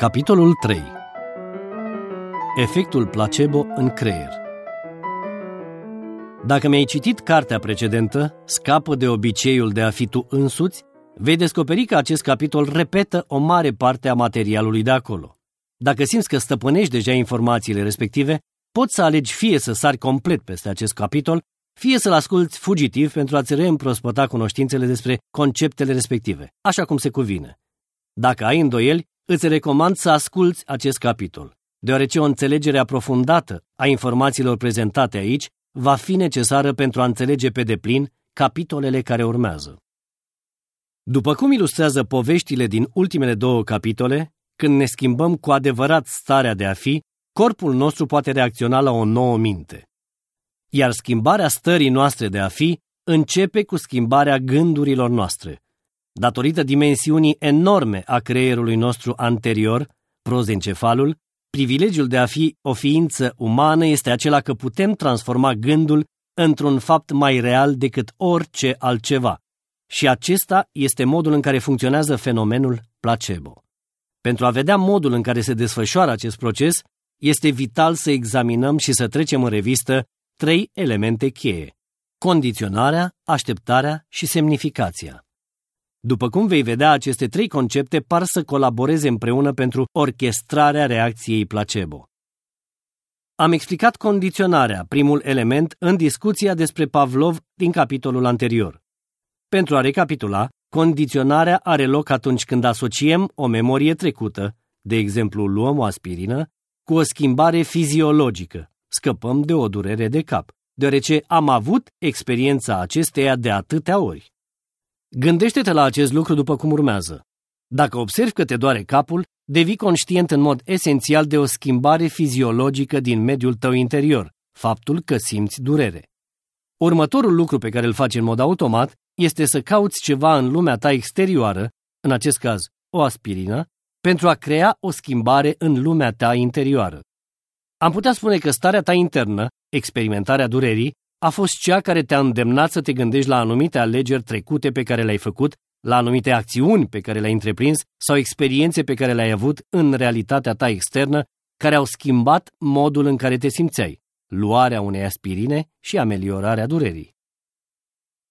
Capitolul 3 Efectul placebo în creier Dacă mi-ai citit cartea precedentă, Scapă de obiceiul de a fi tu însuți, vei descoperi că acest capitol repetă o mare parte a materialului de acolo. Dacă simți că stăpânești deja informațiile respective, poți să alegi fie să sari complet peste acest capitol, fie să-l asculți fugitiv pentru a-ți reîmprospăta cunoștințele despre conceptele respective, așa cum se cuvine. Dacă ai îndoieli, îți recomand să asculți acest capitol, deoarece o înțelegere aprofundată a informațiilor prezentate aici va fi necesară pentru a înțelege pe deplin capitolele care urmează. După cum ilustrează poveștile din ultimele două capitole, când ne schimbăm cu adevărat starea de a fi, corpul nostru poate reacționa la o nouă minte. Iar schimbarea stării noastre de a fi începe cu schimbarea gândurilor noastre. Datorită dimensiunii enorme a creierului nostru anterior, prozencefalul, privilegiul de a fi o ființă umană este acela că putem transforma gândul într-un fapt mai real decât orice altceva. Și acesta este modul în care funcționează fenomenul placebo. Pentru a vedea modul în care se desfășoară acest proces, este vital să examinăm și să trecem în revistă trei elemente cheie. Condiționarea, așteptarea și semnificația. După cum vei vedea, aceste trei concepte par să colaboreze împreună pentru orchestrarea reacției placebo. Am explicat condiționarea, primul element, în discuția despre Pavlov din capitolul anterior. Pentru a recapitula, condiționarea are loc atunci când asociem o memorie trecută, de exemplu luăm o aspirină, cu o schimbare fiziologică, scăpăm de o durere de cap, deoarece am avut experiența acesteia de atâtea ori. Gândește-te la acest lucru după cum urmează. Dacă observi că te doare capul, devii conștient în mod esențial de o schimbare fiziologică din mediul tău interior, faptul că simți durere. Următorul lucru pe care îl faci în mod automat este să cauți ceva în lumea ta exterioară, în acest caz o aspirină, pentru a crea o schimbare în lumea ta interioară. Am putea spune că starea ta internă, experimentarea durerii, a fost cea care te-a îndemnat să te gândești la anumite alegeri trecute pe care le-ai făcut, la anumite acțiuni pe care le-ai întreprins sau experiențe pe care le-ai avut în realitatea ta externă, care au schimbat modul în care te simțeai, luarea unei aspirine și ameliorarea durerii.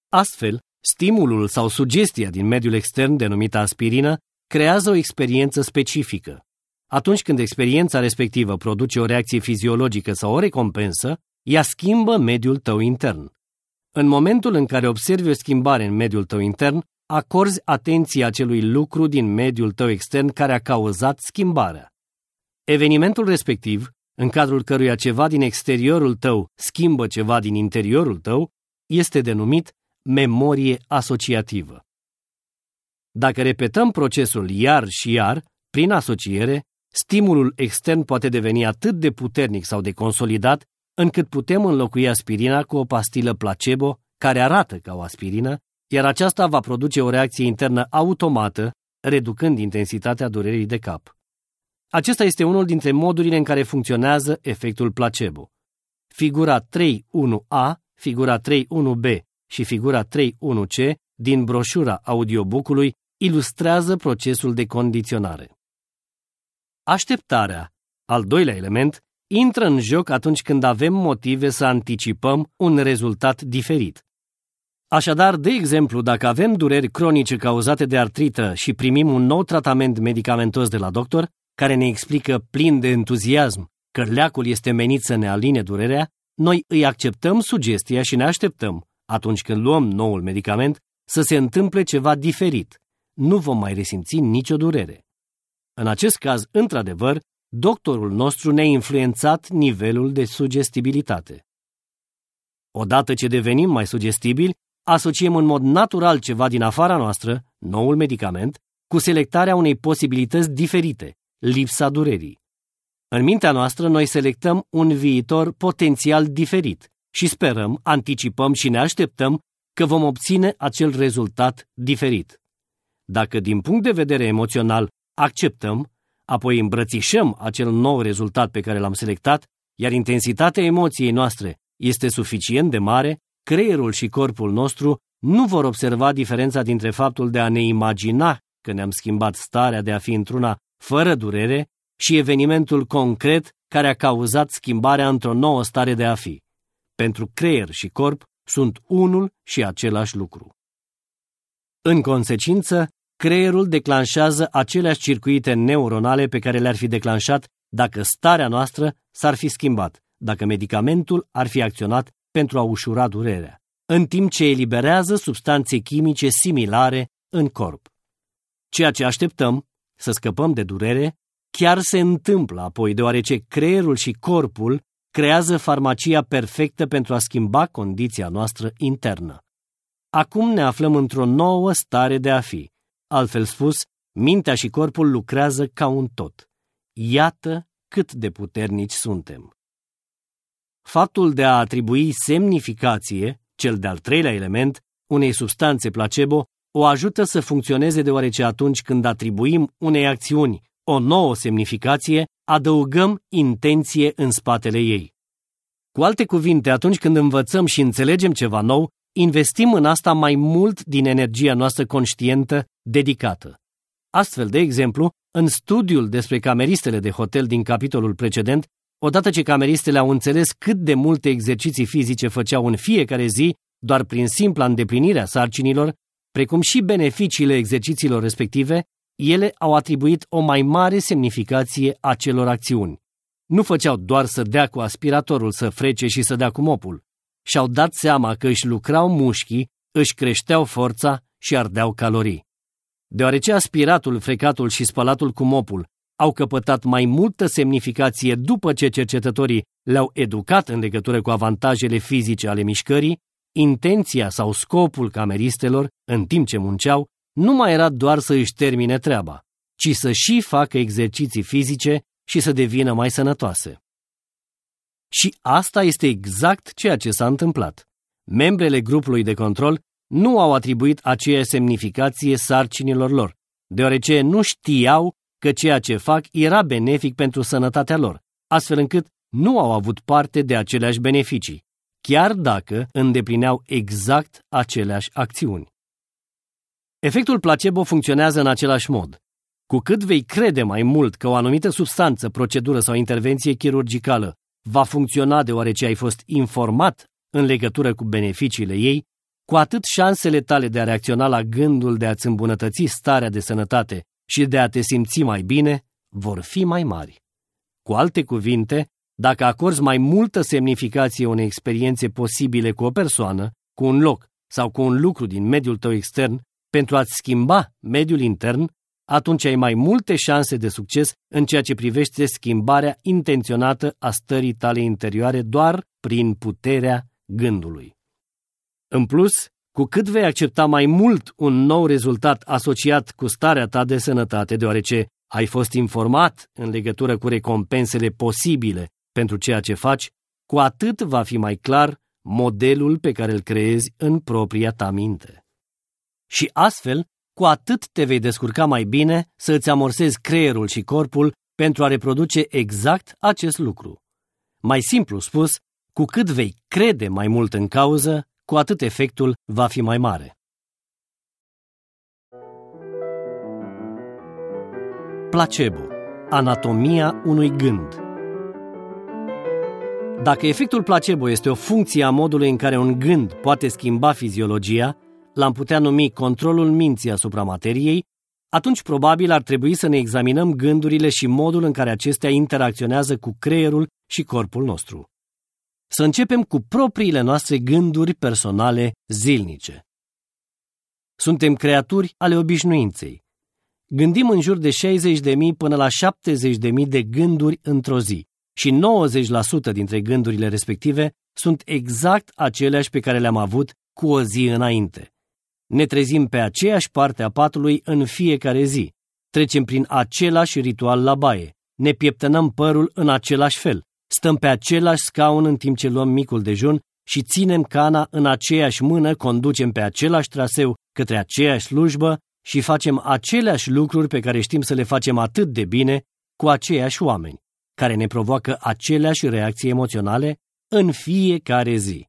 Astfel, stimulul sau sugestia din mediul extern denumită aspirină creează o experiență specifică. Atunci când experiența respectivă produce o reacție fiziologică sau o recompensă, ea schimbă mediul tău intern. În momentul în care observi o schimbare în mediul tău intern, acorzi atenție acelui lucru din mediul tău extern care a cauzat schimbarea. Evenimentul respectiv, în cadrul căruia ceva din exteriorul tău schimbă ceva din interiorul tău, este denumit memorie asociativă. Dacă repetăm procesul iar și iar, prin asociere, stimulul extern poate deveni atât de puternic sau de consolidat încât putem înlocui aspirina cu o pastilă placebo care arată ca o aspirină, iar aceasta va produce o reacție internă automată, reducând intensitatea durerii de cap. Acesta este unul dintre modurile în care funcționează efectul placebo. Figura 3.1a, figura 3.1b și figura 3.1c din broșura audiobookului ilustrează procesul de condiționare. Așteptarea, al doilea element, intră în joc atunci când avem motive să anticipăm un rezultat diferit. Așadar, de exemplu, dacă avem dureri cronice cauzate de artrită și primim un nou tratament medicamentos de la doctor, care ne explică plin de entuziasm că leacul este menit să ne aline durerea, noi îi acceptăm sugestia și ne așteptăm, atunci când luăm noul medicament, să se întâmple ceva diferit. Nu vom mai resimți nicio durere. În acest caz, într-adevăr, doctorul nostru ne-a influențat nivelul de sugestibilitate. Odată ce devenim mai sugestibili, asociem în mod natural ceva din afara noastră, noul medicament, cu selectarea unei posibilități diferite, lipsa durerii. În mintea noastră noi selectăm un viitor potențial diferit și sperăm, anticipăm și ne așteptăm că vom obține acel rezultat diferit. Dacă din punct de vedere emoțional acceptăm, apoi îmbrățișăm acel nou rezultat pe care l-am selectat, iar intensitatea emoției noastre este suficient de mare, creierul și corpul nostru nu vor observa diferența dintre faptul de a ne imagina că ne-am schimbat starea de a fi într-una fără durere și evenimentul concret care a cauzat schimbarea într-o nouă stare de a fi. Pentru creier și corp sunt unul și același lucru. În consecință, creierul declanșează aceleași circuite neuronale pe care le-ar fi declanșat dacă starea noastră s-ar fi schimbat, dacă medicamentul ar fi acționat pentru a ușura durerea, în timp ce eliberează substanțe chimice similare în corp. Ceea ce așteptăm, să scăpăm de durere, chiar se întâmplă apoi, deoarece creierul și corpul creează farmacia perfectă pentru a schimba condiția noastră internă. Acum ne aflăm într-o nouă stare de a fi. Altfel spus, mintea și corpul lucrează ca un tot. Iată cât de puternici suntem. Faptul de a atribui semnificație, cel de-al treilea element, unei substanțe placebo, o ajută să funcționeze deoarece atunci când atribuim unei acțiuni o nouă semnificație, adăugăm intenție în spatele ei. Cu alte cuvinte, atunci când învățăm și înțelegem ceva nou, investim în asta mai mult din energia noastră conștientă dedicată. Astfel, de exemplu, în studiul despre cameristele de hotel din capitolul precedent, odată ce cameristele au înțeles cât de multe exerciții fizice făceau în fiecare zi, doar prin simpla îndeplinire a sarcinilor, precum și beneficiile exercițiilor respective, ele au atribuit o mai mare semnificație acelor acțiuni. Nu făceau doar să dea cu aspiratorul să frece și să dea cu mopul. Și-au dat seama că își lucrau mușchii, își creșteau forța și ardeau calorii. Deoarece aspiratul, frecatul și spălatul cu mopul au căpătat mai multă semnificație după ce cercetătorii le-au educat în legătură cu avantajele fizice ale mișcării, intenția sau scopul cameristelor, în timp ce munceau, nu mai era doar să își termine treaba, ci să și facă exerciții fizice și să devină mai sănătoase. Și asta este exact ceea ce s-a întâmplat. Membrele grupului de control nu au atribuit aceea semnificație sarcinilor lor, deoarece nu știau că ceea ce fac era benefic pentru sănătatea lor, astfel încât nu au avut parte de aceleași beneficii, chiar dacă îndeplineau exact aceleași acțiuni. Efectul placebo funcționează în același mod. Cu cât vei crede mai mult că o anumită substanță, procedură sau intervenție chirurgicală va funcționa deoarece ai fost informat în legătură cu beneficiile ei, cu atât șansele tale de a reacționa la gândul de a-ți îmbunătăți starea de sănătate și de a te simți mai bine vor fi mai mari. Cu alte cuvinte, dacă acorzi mai multă semnificație unei experiențe posibile cu o persoană, cu un loc sau cu un lucru din mediul tău extern, pentru a-ți schimba mediul intern, atunci ai mai multe șanse de succes în ceea ce privește schimbarea intenționată a stării tale interioare doar prin puterea gândului. În plus, cu cât vei accepta mai mult un nou rezultat asociat cu starea ta de sănătate, deoarece ai fost informat în legătură cu recompensele posibile pentru ceea ce faci, cu atât va fi mai clar modelul pe care îl creezi în propria ta minte. Și astfel, cu atât te vei descurca mai bine să îți amorsezi creierul și corpul pentru a reproduce exact acest lucru. Mai simplu spus, cu cât vei crede mai mult în cauză, cu atât efectul va fi mai mare. Placebo. Anatomia unui gând. Dacă efectul placebo este o funcție a modului în care un gând poate schimba fiziologia, l-am putea numi controlul minții asupra materiei, atunci probabil ar trebui să ne examinăm gândurile și modul în care acestea interacționează cu creierul și corpul nostru. Să începem cu propriile noastre gânduri personale zilnice. Suntem creaturi ale obișnuinței. Gândim în jur de 60.000 până la 70.000 de gânduri într-o zi și 90% dintre gândurile respective sunt exact aceleași pe care le-am avut cu o zi înainte. Ne trezim pe aceeași parte a patului în fiecare zi. Trecem prin același ritual la baie. Ne pieptănăm părul în același fel. Stăm pe același scaun în timp ce luăm micul dejun și ținem cana în aceeași mână, conducem pe același traseu către aceeași slujbă și facem aceleași lucruri pe care știm să le facem atât de bine cu aceiași oameni, care ne provoacă aceleași reacții emoționale în fiecare zi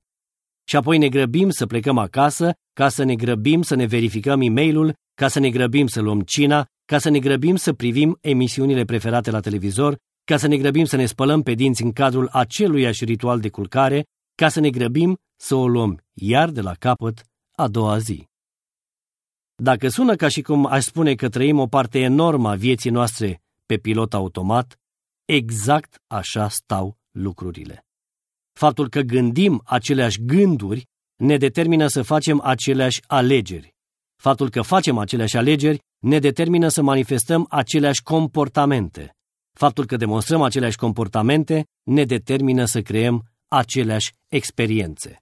și apoi ne grăbim să plecăm acasă, ca să ne grăbim să ne verificăm e mail ca să ne grăbim să luăm cina, ca să ne grăbim să privim emisiunile preferate la televizor, ca să ne grăbim să ne spălăm pe dinți în cadrul aceluiași ritual de culcare, ca să ne grăbim să o luăm iar de la capăt a doua zi. Dacă sună ca și cum aș spune că trăim o parte enormă a vieții noastre pe pilot automat, exact așa stau lucrurile. Faptul că gândim aceleași gânduri ne determină să facem aceleași alegeri. Faptul că facem aceleași alegeri ne determină să manifestăm aceleași comportamente. Faptul că demonstrăm aceleași comportamente ne determină să creăm aceleași experiențe.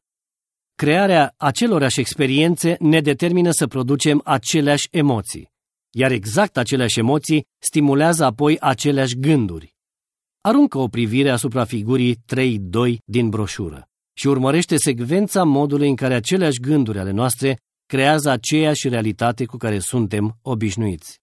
Crearea acelorași experiențe ne determină să producem aceleași emoții, iar exact aceleași emoții stimulează apoi aceleași gânduri. Aruncă o privire asupra figurii 3.2 din broșură și urmărește secvența modului în care aceleași gânduri ale noastre creează aceeași realitate cu care suntem obișnuiți.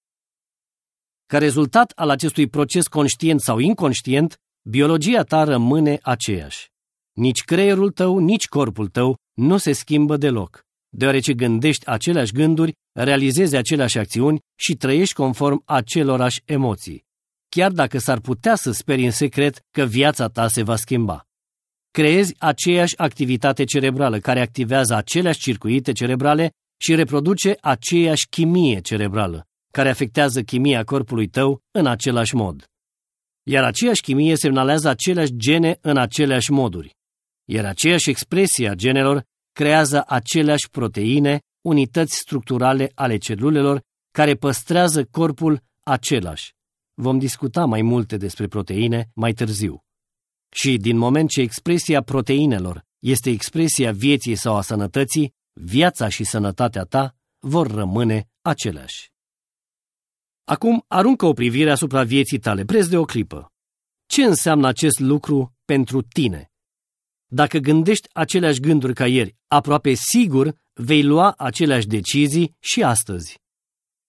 Ca rezultat al acestui proces conștient sau inconștient, biologia ta rămâne aceeași. Nici creierul tău, nici corpul tău nu se schimbă deloc, deoarece gândești aceleași gânduri, realizezi aceleași acțiuni și trăiești conform acelorași emoții, chiar dacă s-ar putea să speri în secret că viața ta se va schimba. Creezi aceeași activitate cerebrală care activează aceleași circuite cerebrale și reproduce aceeași chimie cerebrală, care afectează chimia corpului tău în același mod. Iar aceeași chimie semnalează aceleași gene în aceleași moduri iar aceeași expresie a genelor creează aceleași proteine, unități structurale ale celulelor, care păstrează corpul același. Vom discuta mai multe despre proteine mai târziu. Și din moment ce expresia proteinelor este expresia vieții sau a sănătății, viața și sănătatea ta vor rămâne aceleași. Acum aruncă o privire asupra vieții tale, preț de o clipă. Ce înseamnă acest lucru pentru tine? Dacă gândești aceleași gânduri ca ieri, aproape sigur vei lua aceleași decizii și astăzi.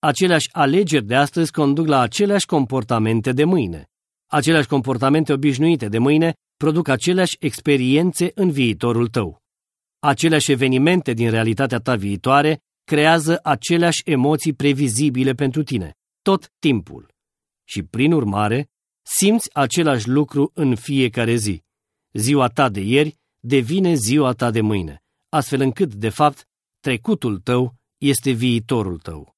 Aceleași alegeri de astăzi conduc la aceleași comportamente de mâine. Aceleași comportamente obișnuite de mâine produc aceleași experiențe în viitorul tău. Aceleași evenimente din realitatea ta viitoare creează aceleași emoții previzibile pentru tine, tot timpul. Și, prin urmare, simți același lucru în fiecare zi. Ziua ta de ieri devine ziua ta de mâine, astfel încât, de fapt, trecutul tău este viitorul tău.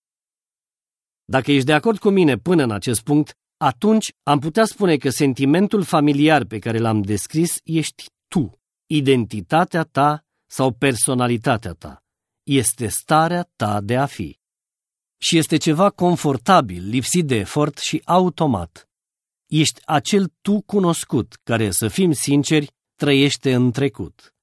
Dacă ești de acord cu mine până în acest punct, atunci am putea spune că sentimentul familiar pe care l-am descris ești tu, identitatea ta sau personalitatea ta. Este starea ta de a fi. Și este ceva confortabil, lipsit de efort și automat. Ești acel tu cunoscut care, să fim sinceri, trăiește în trecut.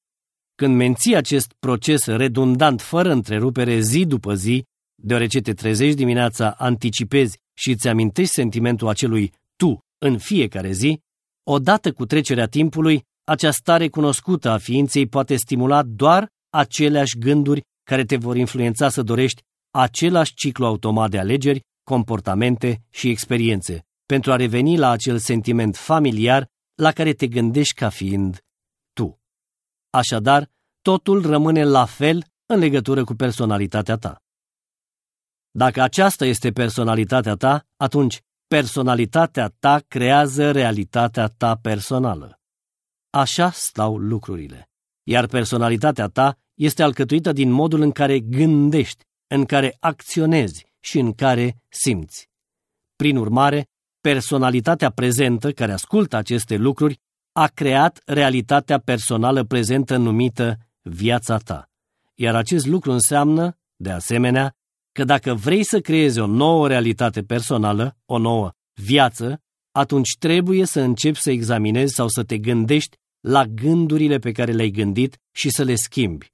Când menții acest proces redundant fără întrerupere zi după zi, deoarece te trezești dimineața, anticipezi și îți amintești sentimentul acelui tu în fiecare zi, odată cu trecerea timpului, acea stare cunoscută a ființei poate stimula doar aceleași gânduri care te vor influența să dorești același ciclu automat de alegeri, comportamente și experiențe, pentru a reveni la acel sentiment familiar la care te gândești ca fiind tu. Așadar, totul rămâne la fel în legătură cu personalitatea ta. Dacă aceasta este personalitatea ta, atunci personalitatea ta creează realitatea ta personală. Așa stau lucrurile. Iar personalitatea ta este alcătuită din modul în care gândești, în care acționezi și în care simți. Prin urmare, personalitatea prezentă care ascultă aceste lucruri a creat realitatea personală prezentă numită viața ta. Iar acest lucru înseamnă, de asemenea, că dacă vrei să creezi o nouă realitate personală, o nouă viață, atunci trebuie să începi să examinezi sau să te gândești la gândurile pe care le-ai gândit și să le schimbi.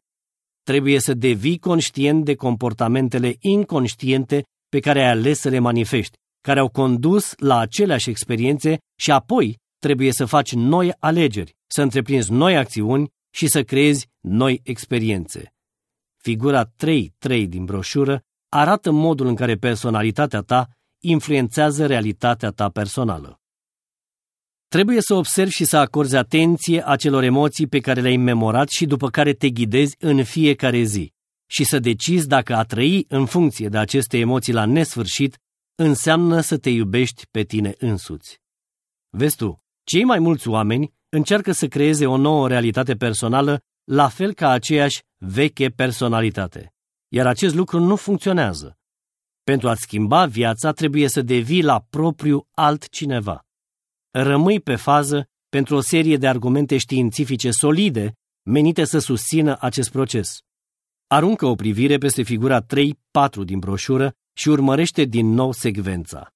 Trebuie să devii conștient de comportamentele inconștiente pe care ai ales să le manifesti care au condus la aceleași experiențe și apoi trebuie să faci noi alegeri, să întreprinzi noi acțiuni și să creezi noi experiențe. Figura 3.3 din broșură arată modul în care personalitatea ta influențează realitatea ta personală. Trebuie să observi și să acorzi atenție acelor emoții pe care le-ai memorat și după care te ghidezi în fiecare zi și să decizi dacă a trăi în funcție de aceste emoții la nesfârșit înseamnă să te iubești pe tine însuți. Vezi tu, cei mai mulți oameni încearcă să creeze o nouă realitate personală la fel ca aceeași veche personalitate. Iar acest lucru nu funcționează. Pentru a-ți schimba viața trebuie să devii la propriu altcineva. Rămâi pe fază pentru o serie de argumente științifice solide menite să susțină acest proces. Aruncă o privire peste figura 3-4 din broșură și urmărește din nou secvența.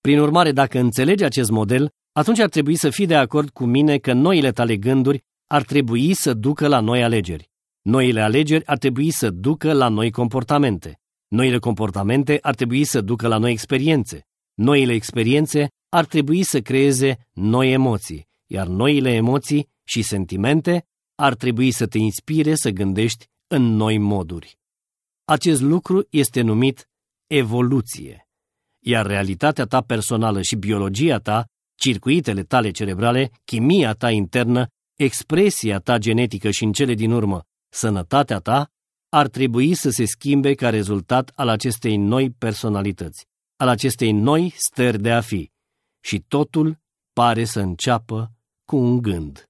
Prin urmare, dacă înțelegi acest model, atunci ar trebui să fii de acord cu mine că noile tale gânduri ar trebui să ducă la noi alegeri. Noile alegeri ar trebui să ducă la noi comportamente. Noile comportamente ar trebui să ducă la noi experiențe. Noile experiențe ar trebui să creeze noi emoții, iar noile emoții și sentimente ar trebui să te inspire să gândești în noi moduri. Acest lucru este numit evoluție, iar realitatea ta personală și biologia ta, circuitele tale cerebrale, chimia ta internă, expresia ta genetică și în cele din urmă, sănătatea ta, ar trebui să se schimbe ca rezultat al acestei noi personalități, al acestei noi stări de a fi. Și totul pare să înceapă cu un gând.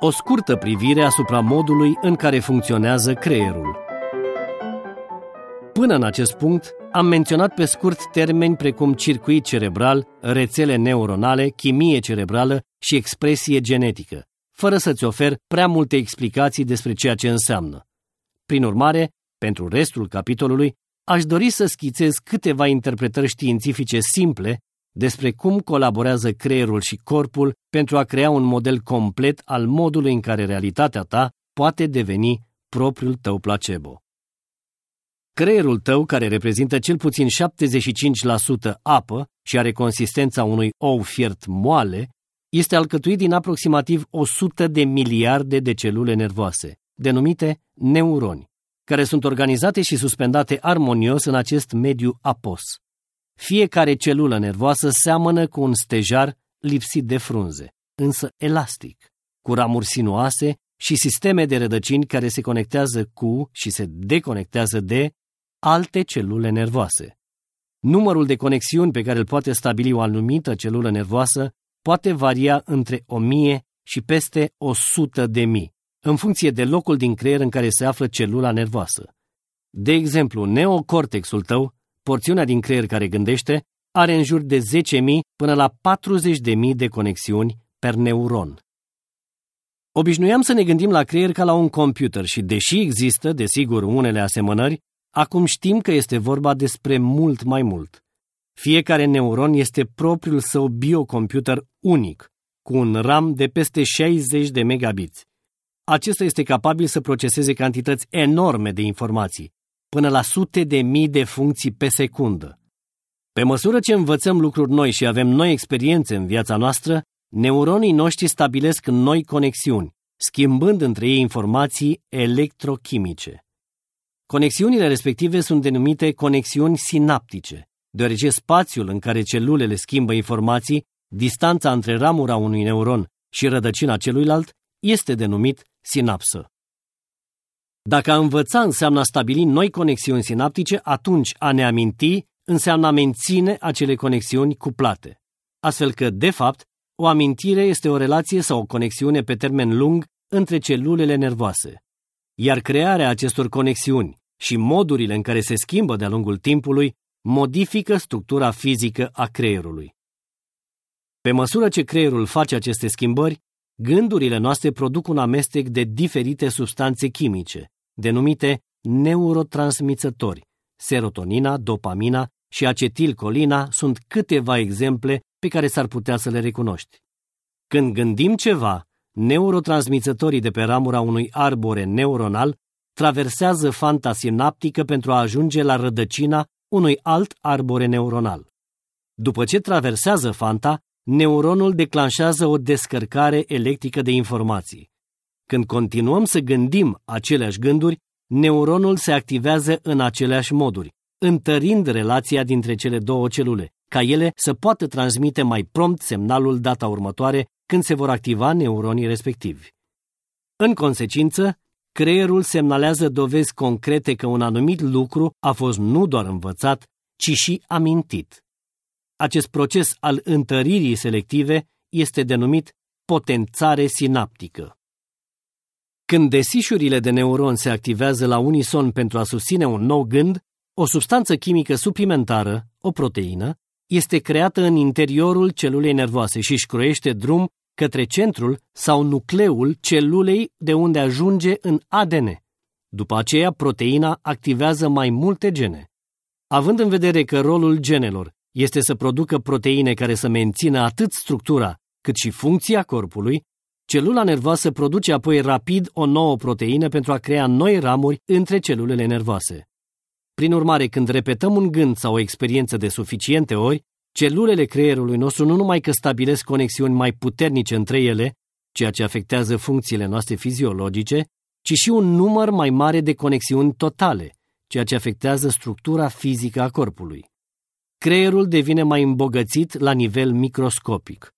O scurtă privire asupra modului în care funcționează creierul. Până în acest punct, am menționat pe scurt termeni precum circuit cerebral, rețele neuronale, chimie cerebrală și expresie genetică, fără să-ți ofer prea multe explicații despre ceea ce înseamnă. Prin urmare, pentru restul capitolului, aș dori să schițez câteva interpretări științifice simple despre cum colaborează creierul și corpul pentru a crea un model complet al modului în care realitatea ta poate deveni propriul tău placebo. Creierul tău, care reprezintă cel puțin 75% apă și are consistența unui ou fiert moale, este alcătuit din aproximativ 100 de miliarde de celule nervoase, denumite neuroni, care sunt organizate și suspendate armonios în acest mediu apos. Fiecare celulă nervoasă seamănă cu un stejar lipsit de frunze, însă elastic, cu ramuri sinuoase și sisteme de rădăcini care se conectează cu și se deconectează de alte celule nervoase. Numărul de conexiuni pe care îl poate stabili o anumită celulă nervoasă poate varia între 1000 și peste 100 de mii, în funcție de locul din creier în care se află celula nervoasă. De exemplu, neocortexul tău, porțiunea din creier care gândește, are în jur de 10.000 până la 40.000 de conexiuni per neuron. Obișnuiam să ne gândim la creier ca la un computer și, deși există, desigur, unele asemănări, acum știm că este vorba despre mult mai mult. Fiecare neuron este propriul său biocomputer unic, cu un RAM de peste 60 de megabiți. Acesta este capabil să proceseze cantități enorme de informații, până la sute de mii de funcții pe secundă. Pe măsură ce învățăm lucruri noi și avem noi experiențe în viața noastră, neuronii noștri stabilesc noi conexiuni, schimbând între ei informații electrochimice. Conexiunile respective sunt denumite conexiuni sinaptice, deoarece spațiul în care celulele schimbă informații, distanța între ramura unui neuron și rădăcina celuilalt, este denumit sinapsă. Dacă a învăța înseamnă a stabili noi conexiuni sinaptice, atunci a ne aminti înseamnă a menține acele conexiuni cuplate. Astfel că, de fapt, o amintire este o relație sau o conexiune pe termen lung între celulele nervoase. Iar crearea acestor conexiuni și modurile în care se schimbă de-a lungul timpului modifică structura fizică a creierului. Pe măsură ce creierul face aceste schimbări, gândurile noastre produc un amestec de diferite substanțe chimice, denumite neurotransmițători. Serotonina, dopamina și acetilcolina sunt câteva exemple pe care s-ar putea să le recunoști. Când gândim ceva, neurotransmițătorii de pe ramura unui arbore neuronal traversează fanta sinaptică pentru a ajunge la rădăcina unui alt arbore neuronal. După ce traversează fanta, neuronul declanșează o descărcare electrică de informații. Când continuăm să gândim aceleași gânduri, neuronul se activează în aceleași moduri, întărind relația dintre cele două celule, ca ele să poată transmite mai prompt semnalul data următoare când se vor activa neuronii respectivi. În consecință, creierul semnalează dovezi concrete că un anumit lucru a fost nu doar învățat, ci și amintit. Acest proces al întăririi selective este denumit potențare sinaptică. Când desișurile de neuron se activează la unison pentru a susține un nou gând, o substanță chimică suplimentară, o proteină, este creată în interiorul celulei nervoase și își croiește drum către centrul sau nucleul celulei de unde ajunge în ADN. După aceea, proteina activează mai multe gene. Având în vedere că rolul genelor este să producă proteine care să mențină atât structura cât și funcția corpului, celula nervoasă produce apoi rapid o nouă proteină pentru a crea noi ramuri între celulele nervoase. Prin urmare, când repetăm un gând sau o experiență de suficiente ori, celulele creierului nostru nu numai că stabilesc conexiuni mai puternice între ele, ceea ce afectează funcțiile noastre fiziologice, ci și un număr mai mare de conexiuni totale, ceea ce afectează structura fizică a corpului. Creierul devine mai îmbogățit la nivel microscopic.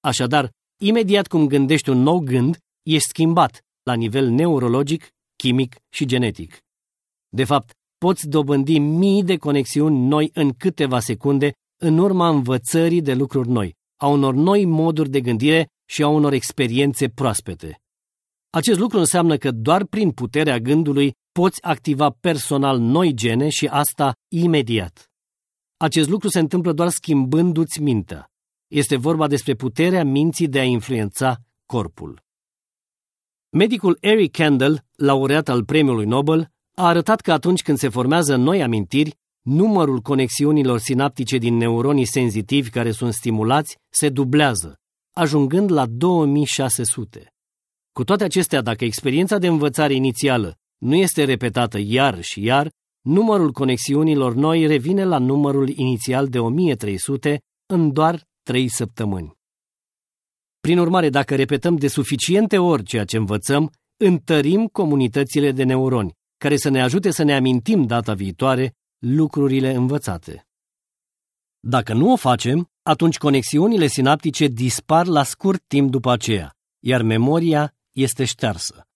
Așadar, imediat cum gândești un nou gând, ești schimbat la nivel neurologic, chimic și genetic. De fapt, poți dobândi mii de conexiuni noi în câteva secunde în urma învățării de lucruri noi, a unor noi moduri de gândire și a unor experiențe proaspete. Acest lucru înseamnă că doar prin puterea gândului poți activa personal noi gene și asta imediat. Acest lucru se întâmplă doar schimbându-ți mintea. Este vorba despre puterea minții de a influența corpul. Medicul Eric Kandel, laureat al premiului Nobel, a arătat că atunci când se formează noi amintiri, numărul conexiunilor sinaptice din neuronii senzitivi care sunt stimulați se dublează, ajungând la 2600. Cu toate acestea, dacă experiența de învățare inițială nu este repetată iar și iar, numărul conexiunilor noi revine la numărul inițial de 1300 în doar 3 săptămâni. Prin urmare, dacă repetăm de suficiente ori ceea ce învățăm, întărim comunitățile de neuroni, care să ne ajute să ne amintim data viitoare lucrurile învățate. Dacă nu o facem, atunci conexiunile sinaptice dispar la scurt timp după aceea, iar memoria este ștearsă.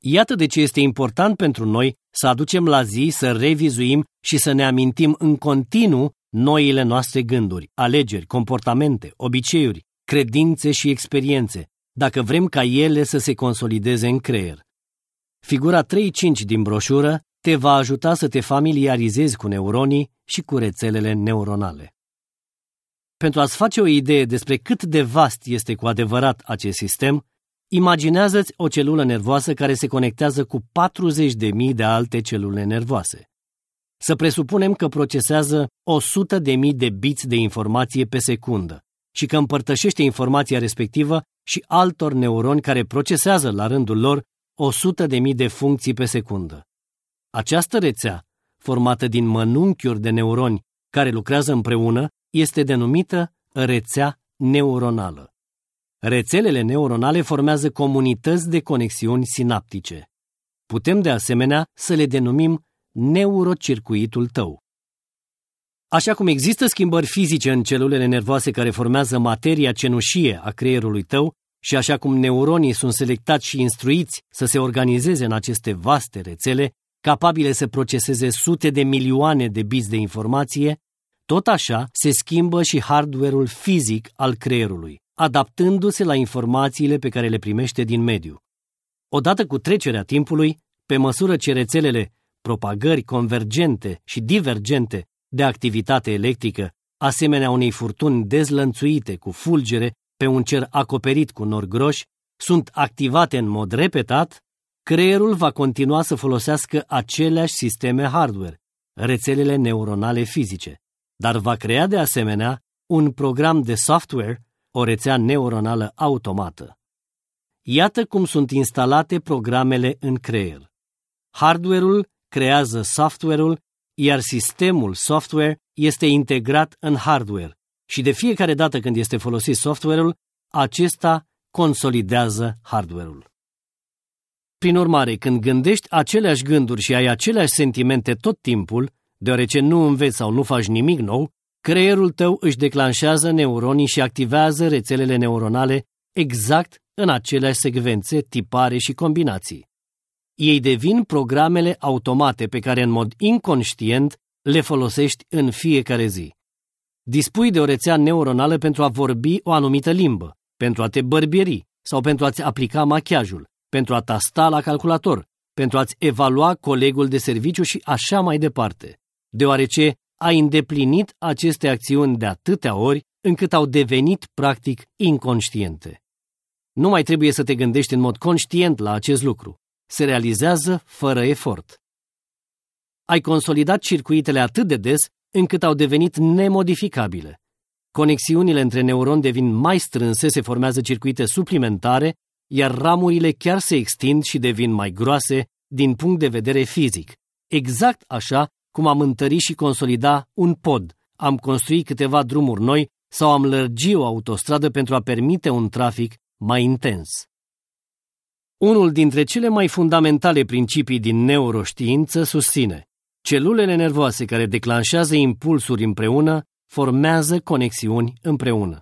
Iată de ce este important pentru noi să aducem la zi, să revizuim și să ne amintim în continuu noile noastre gânduri, alegeri, comportamente, obiceiuri, credințe și experiențe, dacă vrem ca ele să se consolideze în creier. Figura 3.5 din broșură te va ajuta să te familiarizezi cu neuronii și cu rețelele neuronale. Pentru a-ți face o idee despre cât de vast este cu adevărat acest sistem, imaginează-ți o celulă nervoasă care se conectează cu 40.000 de alte celule nervoase. Să presupunem că procesează 100.000 de bits de informație pe secundă și că împărtășește informația respectivă și altor neuroni care procesează la rândul lor 100.000 de funcții pe secundă. Această rețea, formată din mănunchiuri de neuroni care lucrează împreună, este denumită rețea neuronală. Rețelele neuronale formează comunități de conexiuni sinaptice. Putem de asemenea să le denumim neurocircuitul tău. Așa cum există schimbări fizice în celulele nervoase care formează materia cenușie a creierului tău și așa cum neuronii sunt selectați și instruiți să se organizeze în aceste vaste rețele, capabile să proceseze sute de milioane de biți de informație, tot așa se schimbă și hardware-ul fizic al creierului, adaptându-se la informațiile pe care le primește din mediu. Odată cu trecerea timpului, pe măsură ce rețelele propagări convergente și divergente de activitate electrică, asemenea unei furtuni dezlănțuite cu fulgere pe un cer acoperit cu nori groși, sunt activate în mod repetat, creierul va continua să folosească aceleași sisteme hardware, rețelele neuronale fizice, dar va crea de asemenea un program de software, o rețea neuronală automată. Iată cum sunt instalate programele în creier. Hardware-ul creează software-ul, iar sistemul software este integrat în hardware și de fiecare dată când este folosit software-ul, acesta consolidează hardware-ul. Prin urmare, când gândești aceleași gânduri și ai aceleași sentimente tot timpul, deoarece nu înveți sau nu faci nimic nou, creierul tău își declanșează neuronii și activează rețelele neuronale exact în aceleași secvențe, tipare și combinații. Ei devin programele automate pe care în mod inconștient le folosești în fiecare zi. Dispui de o rețea neuronală pentru a vorbi o anumită limbă, pentru a te bărbieri sau pentru a-ți aplica machiajul, pentru a tasta la calculator, pentru a-ți evalua colegul de serviciu și așa mai departe, deoarece ai îndeplinit aceste acțiuni de atâtea ori încât au devenit practic inconștiente. Nu mai trebuie să te gândești în mod conștient la acest lucru. Se realizează fără efort. Ai consolidat circuitele atât de des încât au devenit nemodificabile. Conexiunile între neuroni devin mai strânse, se formează circuite suplimentare, iar ramurile chiar se extind și devin mai groase din punct de vedere fizic. Exact așa cum am întări și consolida un pod, am construit câteva drumuri noi sau am lărgi o autostradă pentru a permite un trafic mai intens. Unul dintre cele mai fundamentale principii din neuroștiință susține celulele nervoase care declanșează impulsuri împreună formează conexiuni împreună.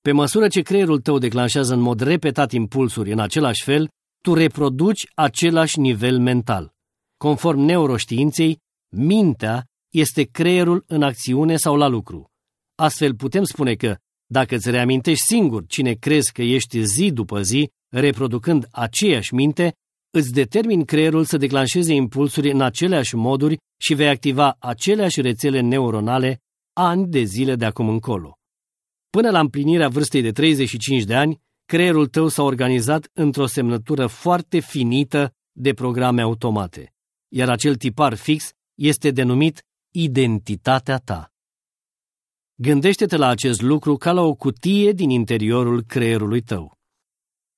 Pe măsură ce creierul tău declanșează în mod repetat impulsuri în același fel, tu reproduci același nivel mental. Conform neuroștiinței, mintea este creierul în acțiune sau la lucru. Astfel putem spune că, dacă îți reamintești singur cine crezi că ești zi după zi, reproducând aceeași minte, îți determini creierul să declanșeze impulsuri în aceleași moduri și vei activa aceleași rețele neuronale ani de zile de acum încolo. Până la împlinirea vârstei de 35 de ani, creierul tău s-a organizat într-o semnătură foarte finită de programe automate, iar acel tipar fix este denumit identitatea ta. Gândește-te la acest lucru ca la o cutie din interiorul creierului tău.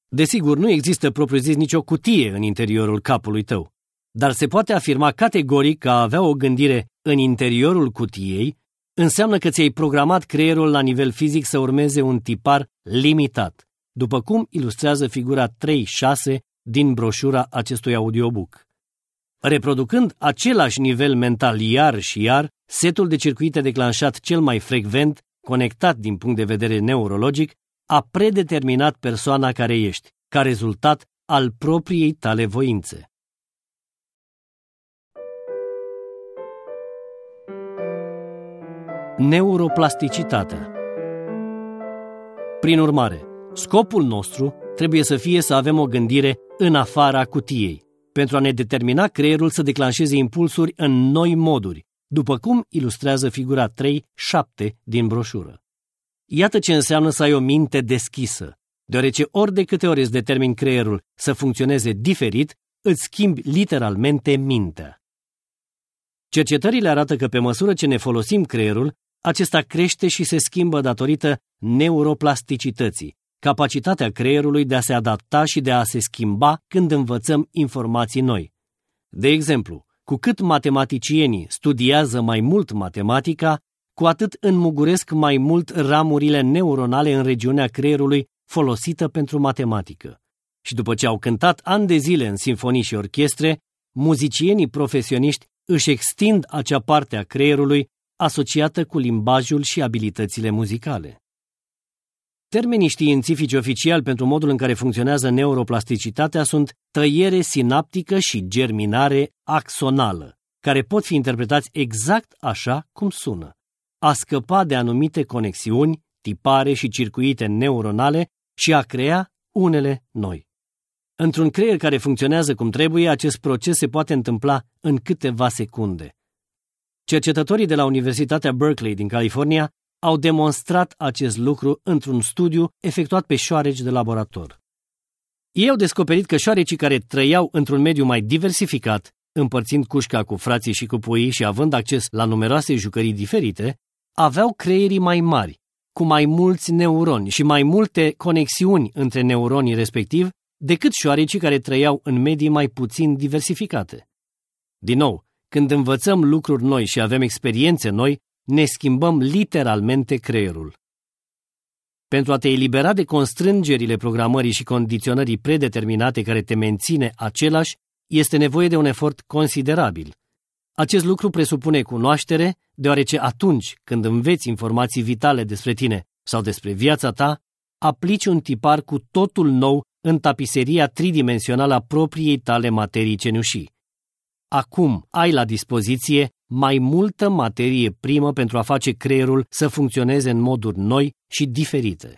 Desigur, nu există propriu-zis nicio cutie în interiorul capului tău, dar se poate afirma categoric că a avea o gândire în interiorul cutiei înseamnă că ți-ai programat creierul la nivel fizic să urmeze un tipar limitat, după cum ilustrează figura 3.6 din broșura acestui audiobook. Reproducând același nivel mental iar și iar, setul de circuite declanșat cel mai frecvent, conectat din punct de vedere neurologic, a predeterminat persoana care ești, ca rezultat al propriei tale voințe. Neuroplasticitatea Prin urmare, scopul nostru trebuie să fie să avem o gândire în afara cutiei, pentru a ne determina creierul să declanșeze impulsuri în noi moduri, după cum ilustrează figura 3-7 din broșură. Iată ce înseamnă să ai o minte deschisă, deoarece ori de câte ori îți determin creierul să funcționeze diferit, îți schimbi literalmente mintea. Cercetările arată că pe măsură ce ne folosim creierul, acesta crește și se schimbă datorită neuroplasticității, capacitatea creierului de a se adapta și de a se schimba când învățăm informații noi. De exemplu, cu cât matematicienii studiază mai mult matematica, cu atât înmuguresc mai mult ramurile neuronale în regiunea creierului folosită pentru matematică. Și după ce au cântat ani de zile în sinfonii și orchestre, muzicienii profesioniști își extind acea parte a creierului asociată cu limbajul și abilitățile muzicale. Termenii științifici oficiali pentru modul în care funcționează neuroplasticitatea sunt tăiere sinaptică și germinare axonală, care pot fi interpretați exact așa cum sună. A scăpa de anumite conexiuni, tipare și circuite neuronale și a crea unele noi. Într-un creier care funcționează cum trebuie, acest proces se poate întâmpla în câteva secunde. Cercetătorii de la Universitatea Berkeley din California au demonstrat acest lucru într-un studiu efectuat pe șoareci de laborator. Ei au descoperit că șoarecii care trăiau într-un mediu mai diversificat, împărțind cușca cu frații și cu puii și având acces la numeroase jucării diferite, aveau creierii mai mari, cu mai mulți neuroni și mai multe conexiuni între neuronii respectiv decât șoarecii care trăiau în medii mai puțin diversificate. Din nou, când învățăm lucruri noi și avem experiențe noi, ne schimbăm literalmente creierul. Pentru a te elibera de constrângerile programării și condiționării predeterminate care te menține același, este nevoie de un efort considerabil. Acest lucru presupune cunoaștere, deoarece atunci când înveți informații vitale despre tine sau despre viața ta, aplici un tipar cu totul nou în tapiseria tridimensională a propriei tale materii cenușii. Acum ai la dispoziție mai multă materie primă pentru a face creierul să funcționeze în moduri noi și diferite.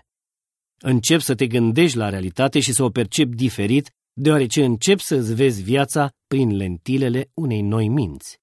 Încep să te gândești la realitate și să o percepi diferit, deoarece încep să-ți vezi viața prin lentilele unei noi minți.